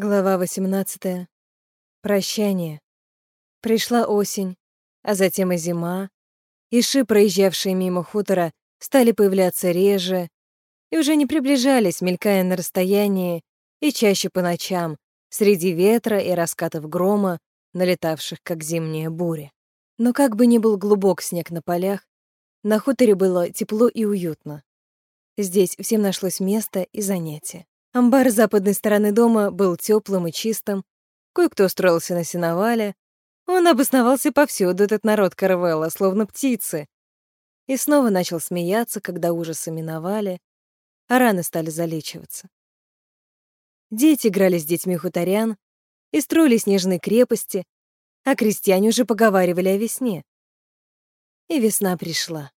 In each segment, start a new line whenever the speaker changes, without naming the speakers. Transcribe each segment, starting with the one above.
Глава 18. Прощание. Пришла осень, а затем и зима. Иши, проезжавшие мимо хутора, стали появляться реже и уже не приближались, мелькая на расстоянии и чаще по ночам, среди ветра и раскатов грома, налетавших как зимняя буря. Но как бы ни был глубок снег на полях, на хуторе было тепло и уютно. Здесь всем нашлось место и занятие. Амбар с западной стороны дома был теплым и чистым. Кое-кто устроился на сеновале. Он обосновался повсюду, этот народ Карвелла, словно птицы. И снова начал смеяться, когда ужасы миновали, а раны стали залечиваться. Дети играли с детьми хуторян и строили снежные крепости, а крестьяне уже поговаривали о весне. И весна пришла.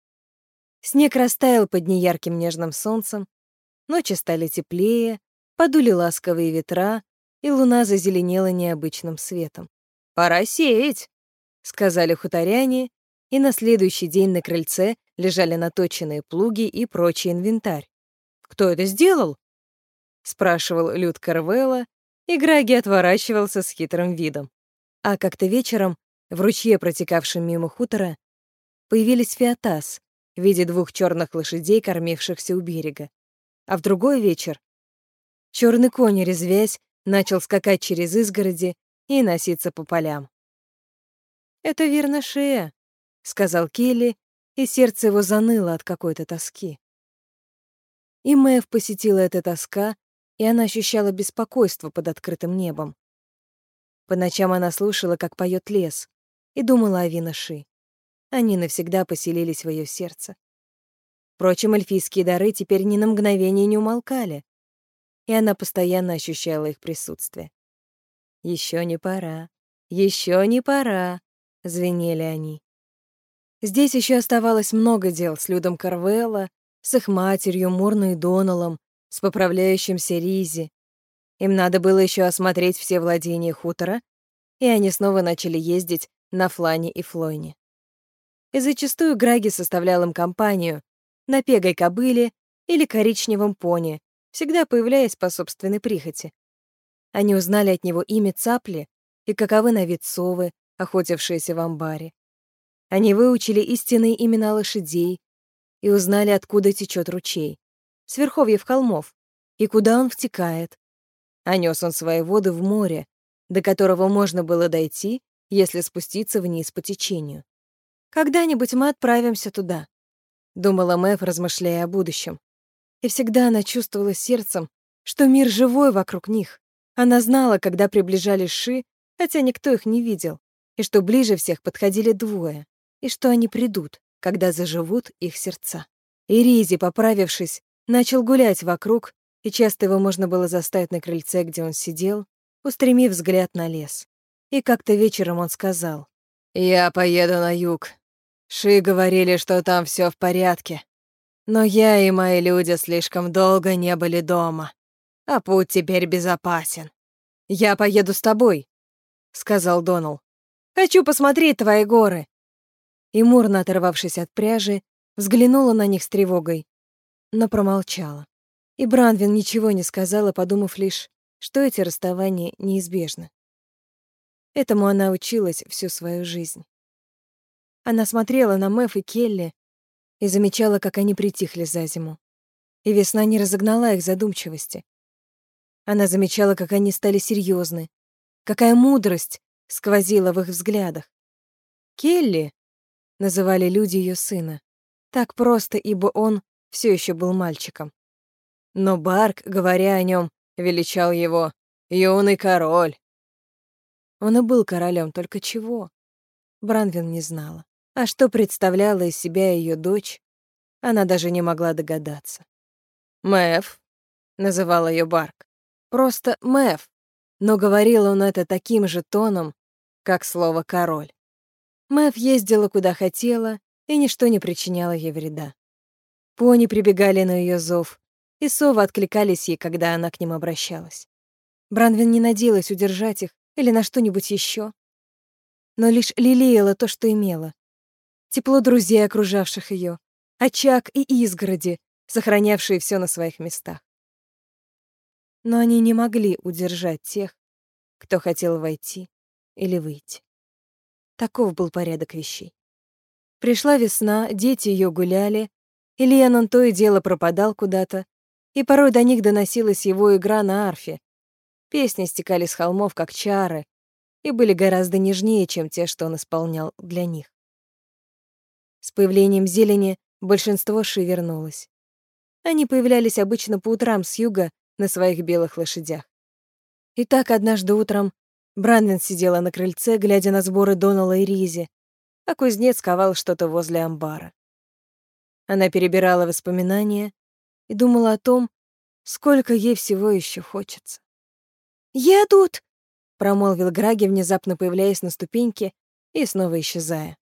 Снег растаял под неярким нежным солнцем, Ночи стали теплее, подули ласковые ветра, и луна зазеленела необычным светом. «Пора сеять», — сказали хуторяне, и на следующий день на крыльце лежали наточенные плуги и прочий инвентарь. «Кто это сделал?» — спрашивал Люд Карвелла, и Граги отворачивался с хитрым видом. А как-то вечером, в ручье, протекавшем мимо хутора, появились фиатас в виде двух черных лошадей, кормившихся у берега а в другой вечер черный конь, резвясь, начал скакать через изгороди и носиться по полям. «Это верно Шея», — сказал Келли, и сердце его заныло от какой-то тоски. И Мэв посетила эта тоска, и она ощущала беспокойство под открытым небом. По ночам она слушала, как поет лес, и думала о Виноши. Они навсегда поселились в ее сердце. Впрочем, эльфийские дары теперь ни на мгновение не умолкали, и она постоянно ощущала их присутствие. Еще не пора, еще не пора», — звенели они. Здесь еще оставалось много дел с Людом Карвелла, с их матерью Мурной Доналом, с поправляющимся Ризи. Им надо было еще осмотреть все владения хутора, и они снова начали ездить на Флане и Флойне. И зачастую Граги составлял им компанию, на пегой кобыле или коричневом пони, всегда появляясь по собственной прихоти. Они узнали от него имя цапли и каковы на вид совы, охотившиеся в амбаре. Они выучили истинные имена лошадей и узнали, откуда течет ручей, с верховьев холмов, и куда он втекает. А нес он свои воды в море, до которого можно было дойти, если спуститься вниз по течению. Когда-нибудь мы отправимся туда, думала Мэв, размышляя о будущем. И всегда она чувствовала сердцем, что мир живой вокруг них. Она знала, когда приближались Ши, хотя никто их не видел, и что ближе всех подходили двое, и что они придут, когда заживут их сердца. И Ризи, поправившись, начал гулять вокруг, и часто его можно было заставить на крыльце, где он сидел, устремив взгляд на лес. И как-то вечером он сказал, «Я поеду на юг, Ши говорили, что там все в порядке. Но я и мои люди слишком долго не были дома. А путь теперь безопасен. «Я поеду с тобой», — сказал Донал. «Хочу посмотреть твои горы». И Мурна, оторвавшись от пряжи, взглянула на них с тревогой, но промолчала. И Бранвин ничего не сказала, подумав лишь, что эти расставания неизбежны. Этому она училась всю свою жизнь. Она смотрела на Мэв и Келли и замечала, как они притихли за зиму. И весна не разогнала их задумчивости. Она замечала, как они стали серьезны, какая мудрость сквозила в их взглядах. Келли называли люди ее сына. Так просто, ибо он все еще был мальчиком. Но Барк, говоря о нем, величал его «юный король». Он и был королем, только чего? Бранвин не знала. А что представляла из себя ее дочь, она даже не могла догадаться. «Мэв», — называл ее Барк, — «просто Мэв», но говорил он это таким же тоном, как слово «король». Мэв ездила куда хотела, и ничто не причиняло ей вреда. Пони прибегали на ее зов, и совы откликались ей, когда она к ним обращалась. Бранвин не надеялась удержать их или на что-нибудь еще, но лишь лелеяла то, что имела, тепло друзей, окружавших ее, очаг и изгороди, сохранявшие все на своих местах. но они не могли удержать тех, кто хотел войти или выйти. Таков был порядок вещей. Пришла весна, дети ее гуляли, и Леннон то и дело пропадал куда-то, и порой до них доносилась его игра на арфе. Песни стекали с холмов, как чары, и были гораздо нежнее, чем те, что он исполнял для них. С появлением зелени большинство ши вернулось. Они появлялись обычно по утрам с юга на своих белых лошадях. И так однажды утром Бранвин сидела на крыльце, глядя на сборы Донала и Ризи, а кузнец ковал что-то возле амбара. Она перебирала воспоминания и думала о том, сколько ей всего еще хочется. «Едут!» — промолвил Граги, внезапно появляясь на ступеньке и снова исчезая.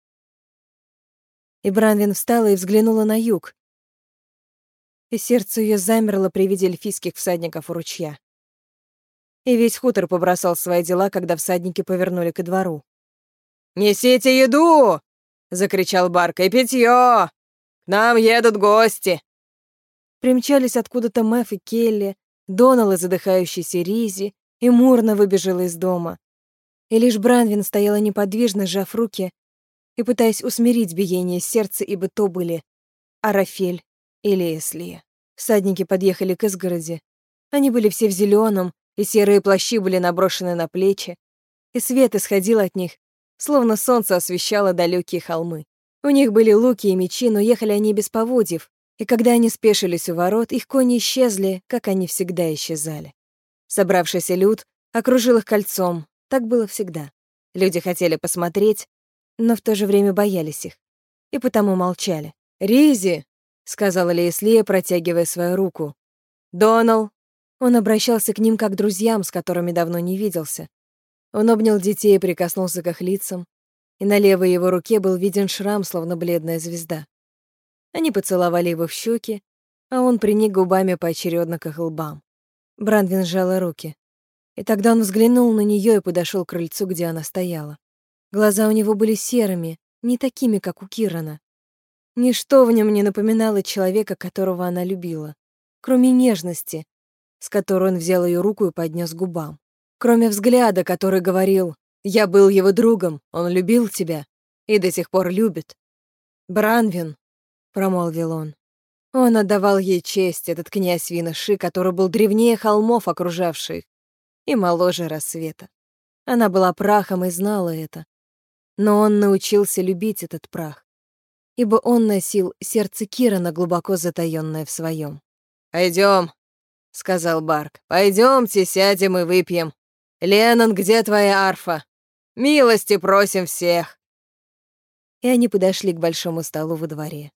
И Бранвин встала и взглянула на юг, и сердце ее замерло при виде эльфийских всадников у ручья. И весь хутор побросал свои дела, когда всадники повернули ко двору. «Несите еду!» — закричал Барка. «И питье! К нам едут гости!» Примчались откуда-то Мэф и Келли, Донал и задыхающийся Ризи, и Мурна выбежала из дома. И лишь Бранвин стояла неподвижно, сжав руки и пытаясь усмирить биение сердца, ибо то были Арафель или Эслия. Всадники подъехали к изгороди. Они были все в зеленом, и серые плащи были наброшены на плечи, и свет исходил от них, словно солнце освещало далекие холмы. У них были луки и мечи, но ехали они без поводьев, и когда они спешились у ворот, их кони исчезли, как они всегда исчезали. Собравшийся люд окружил их кольцом, так было всегда. Люди хотели посмотреть, но в то же время боялись их, и потому молчали. «Ризи!» сказала Лейслия, протягивая свою руку. «Донал!» Он обращался к ним как к друзьям, с которыми давно не виделся. Он обнял детей и прикоснулся к их лицам, и на левой его руке был виден шрам, словно бледная звезда. Они поцеловали его в щеки, а он приник губами поочередно к их лбам. Брандвин сжала руки. И тогда он взглянул на нее и подошел к крыльцу, где она стояла. Глаза у него были серыми, не такими, как у Кирана. Ничто в нем не напоминало человека, которого она любила, кроме нежности, с которой он взял ее руку и поднес к губам. Кроме взгляда, который говорил «Я был его другом, он любил тебя и до сих пор любит». «Бранвин», — промолвил он. Он отдавал ей честь, этот князь Виноши, который был древнее холмов, окружавших, и моложе рассвета. Она была прахом и знала это. Но он научился любить этот прах ибо он носил сердце Кирана, глубоко затаённое в своем. «Пойдём», — сказал Барк, — «пойдёмте, сядем и выпьем. Леннон, где твоя арфа? Милости просим всех!» И они подошли к большому столу во дворе.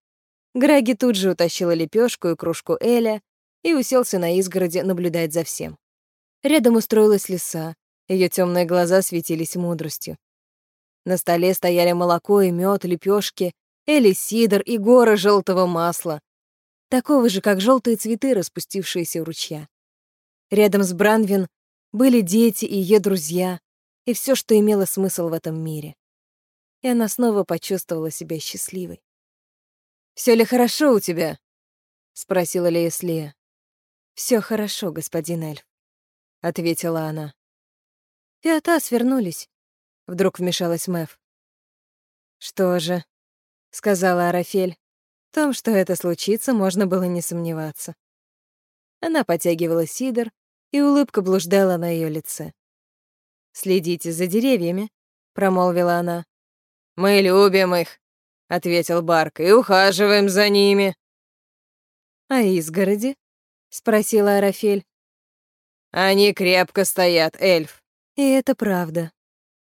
Граги тут же утащила лепешку и кружку Эля и уселся на изгороде наблюдать за всем. Рядом устроилась лиса, ее темные глаза светились мудростью. На столе стояли молоко и мед, лепешки элисидр и горы желтого масла, такого же, как желтые цветы, распустившиеся у ручья. Рядом с Бранвин были дети и ее друзья, и все, что имело смысл в этом мире. И она снова почувствовала себя счастливой. Все ли хорошо у тебя?» — спросила Леслия. Все хорошо, господин эльф», — ответила она. «Фиатас вернулись», — вдруг вмешалась Мэв. «Что же?» — сказала Арафель. В том, что это случится, можно было не сомневаться. Она потягивала сидр, и улыбка блуждала на ее лице. «Следите за деревьями», — промолвила она. «Мы любим их», — ответил Барк, — «и ухаживаем за ними». «А изгороди?» — спросила Арафель. «Они крепко стоят, эльф». И это правда.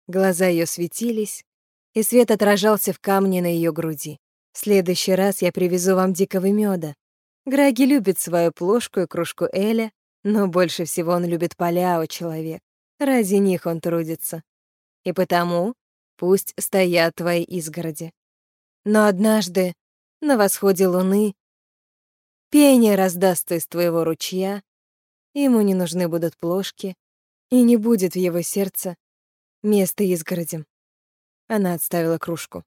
Глаза ее светились, и свет отражался в камне на ее груди. В следующий раз я привезу вам дикого меда. Граги любит свою плошку и кружку Эля, но больше всего он любит поля у человек. Ради них он трудится. И потому пусть стоят твои изгороди. Но однажды, на восходе луны, пение раздастся из твоего ручья, ему не нужны будут плошки, и не будет в его сердце места изгородям. Она отставила кружку.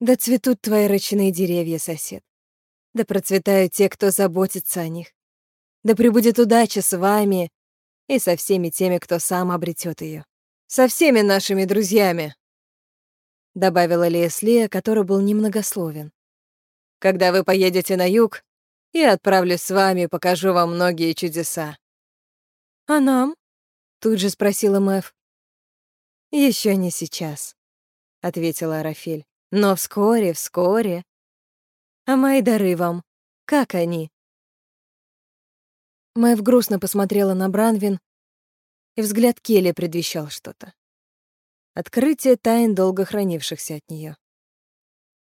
Да цветут твои рачные деревья, сосед. Да процветают те, кто заботится о них. Да пребудет удача с вами и со всеми теми, кто сам обретет ее. Со всеми нашими друзьями, добавила Леслия, который был немногословен. Когда вы поедете на юг, я отправлюсь с вами и покажу вам многие чудеса. А нам? Тут же спросила Мэв. Еще не сейчас, ответила Арафель. Но вскоре, вскоре. А мои дары вам, как они? Мэв грустно посмотрела на Бранвин, и взгляд Келли предвещал что-то. Открытие тайн, долго хранившихся от нее.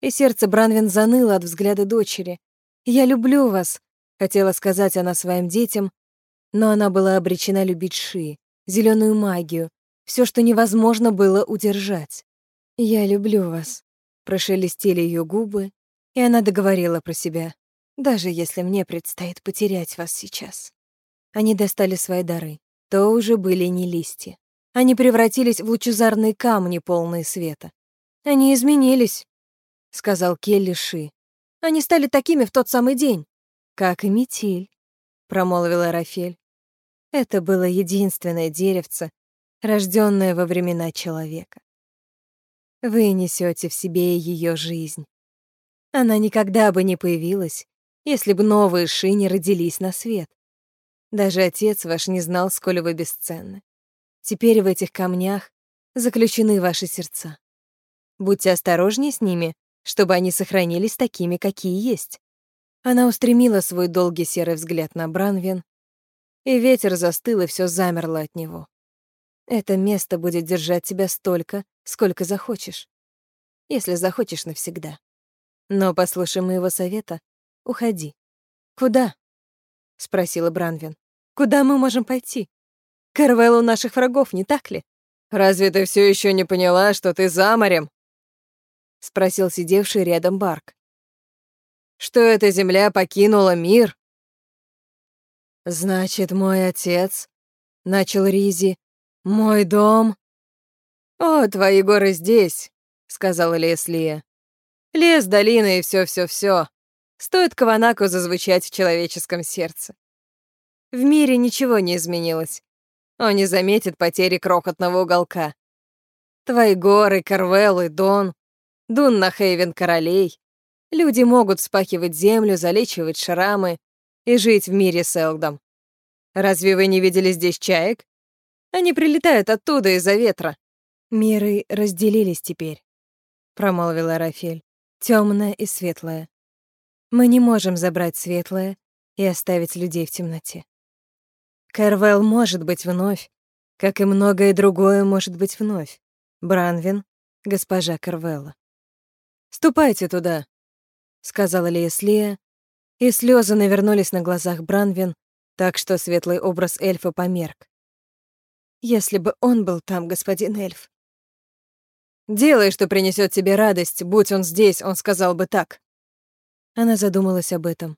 И сердце Бранвин заныло от взгляда дочери. «Я люблю вас», — хотела сказать она своим детям, но она была обречена любить Ши, зеленую магию, все, что невозможно было удержать. «Я люблю вас», — прошелестели ее губы, и она договорила про себя, «даже если мне предстоит потерять вас сейчас». Они достали свои дары. То уже были не листья. Они превратились в лучезарные камни, полные света. «Они изменились», — сказал Келли Ши. «Они стали такими в тот самый день». «Как и метель», — промолвила Рафель. Это было единственное деревце, рожденное во времена человека. Вы несете в себе ее жизнь. Она никогда бы не появилась, если бы новые ши не родились на свет. Даже отец ваш не знал, сколь вы бесценны. Теперь в этих камнях заключены ваши сердца. Будьте осторожнее с ними, чтобы они сохранились такими, какие есть. Она устремила свой долгий серый взгляд на Бранвин, и ветер застыл, и все замерло от него. Это место будет держать тебя столько, сколько захочешь. Если захочешь навсегда. Но послушай моего совета, уходи. Куда? спросила Бранвин. Куда мы можем пойти? К Эрвеллу наших врагов, не так ли? Разве ты все еще не поняла, что ты за морем? спросил сидевший рядом Барк. Что эта земля покинула мир, «Значит, мой отец», — начал Ризи, — «мой дом». «О, твои горы здесь», — сказала Леслия. «Лес, долина и все-все-все. Стоит Каванаку зазвучать в человеческом сердце. В мире ничего не изменилось. Он не заметит потери крохотного уголка. Твои горы, Карвелл и Дон, Дун на Хейвен королей. Люди могут вспахивать землю, залечивать шрамы, и жить в мире с Элдом. Разве вы не видели здесь чаек? Они прилетают оттуда из-за ветра. Миры разделились теперь, промолвила Рафель. Темное и светлое. Мы не можем забрать светлое и оставить людей в темноте. Кэрвелл может быть вновь, как и многое другое может быть вновь. Бранвин, госпожа Кэрвелла. «Ступайте туда», — сказала Леслия, и слезы навернулись на глазах Бранвин, так что светлый образ эльфа померк. Если бы он был там, господин эльф. «Делай, что принесет тебе радость, будь он здесь, он сказал бы так». Она задумалась об этом.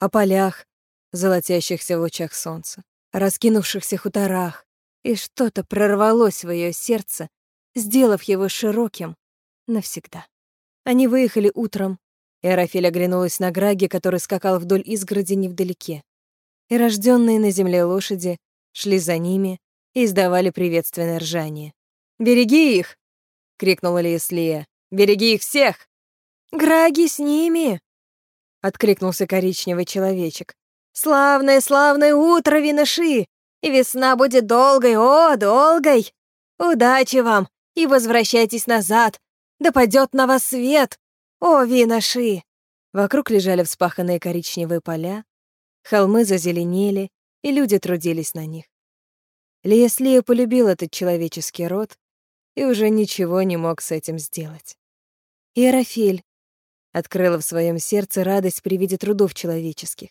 О полях, золотящихся в лучах солнца, о раскинувшихся хуторах, и что-то прорвалось в ее сердце, сделав его широким навсегда. Они выехали утром, и Арафель оглянулась на Граги, который скакал вдоль изгороди невдалеке. И рожденные на земле лошади шли за ними и издавали приветственное ржание. «Береги их!» — крикнула Леслия. «Береги их всех!» «Граги с ними!» — откликнулся коричневый человечек. «Славное, славное утро, виноши! И весна будет долгой, о, долгой! Удачи вам! И возвращайтесь назад! Да падет на вас свет! «О, виноши!» Вокруг лежали вспаханные коричневые поля, холмы зазеленели, и люди трудились на них. Леслия полюбил этот человеческий род и уже ничего не мог с этим сделать. Иерофиль открыла в своем сердце радость при виде трудов человеческих.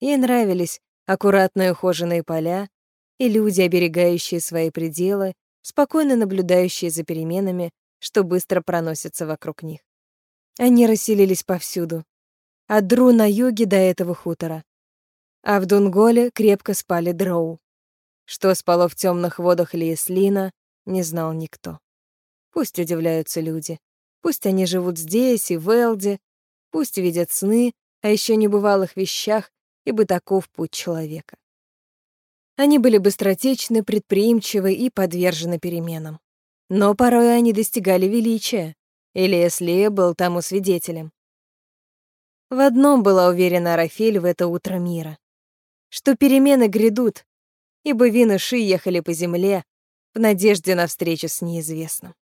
Ей нравились аккуратные ухоженные поля и люди, оберегающие свои пределы, спокойно наблюдающие за переменами, что быстро проносятся вокруг них. Они расселились повсюду. От Дру на юге до этого хутора. А в Дунголе крепко спали дроу. Что спало в темных водах Лиеслина, не знал никто. Пусть удивляются люди. Пусть они живут здесь и в Элде. Пусть видят сны о еще небывалых вещах ибо таков путь человека. Они были быстротечны, предприимчивы и подвержены переменам. Но порой они достигали величия, и Лесли был тому свидетелем. В одном была уверена Рафель в это утро мира, что перемены грядут, ибо Вин и Ши ехали по земле в надежде на встречу с неизвестным.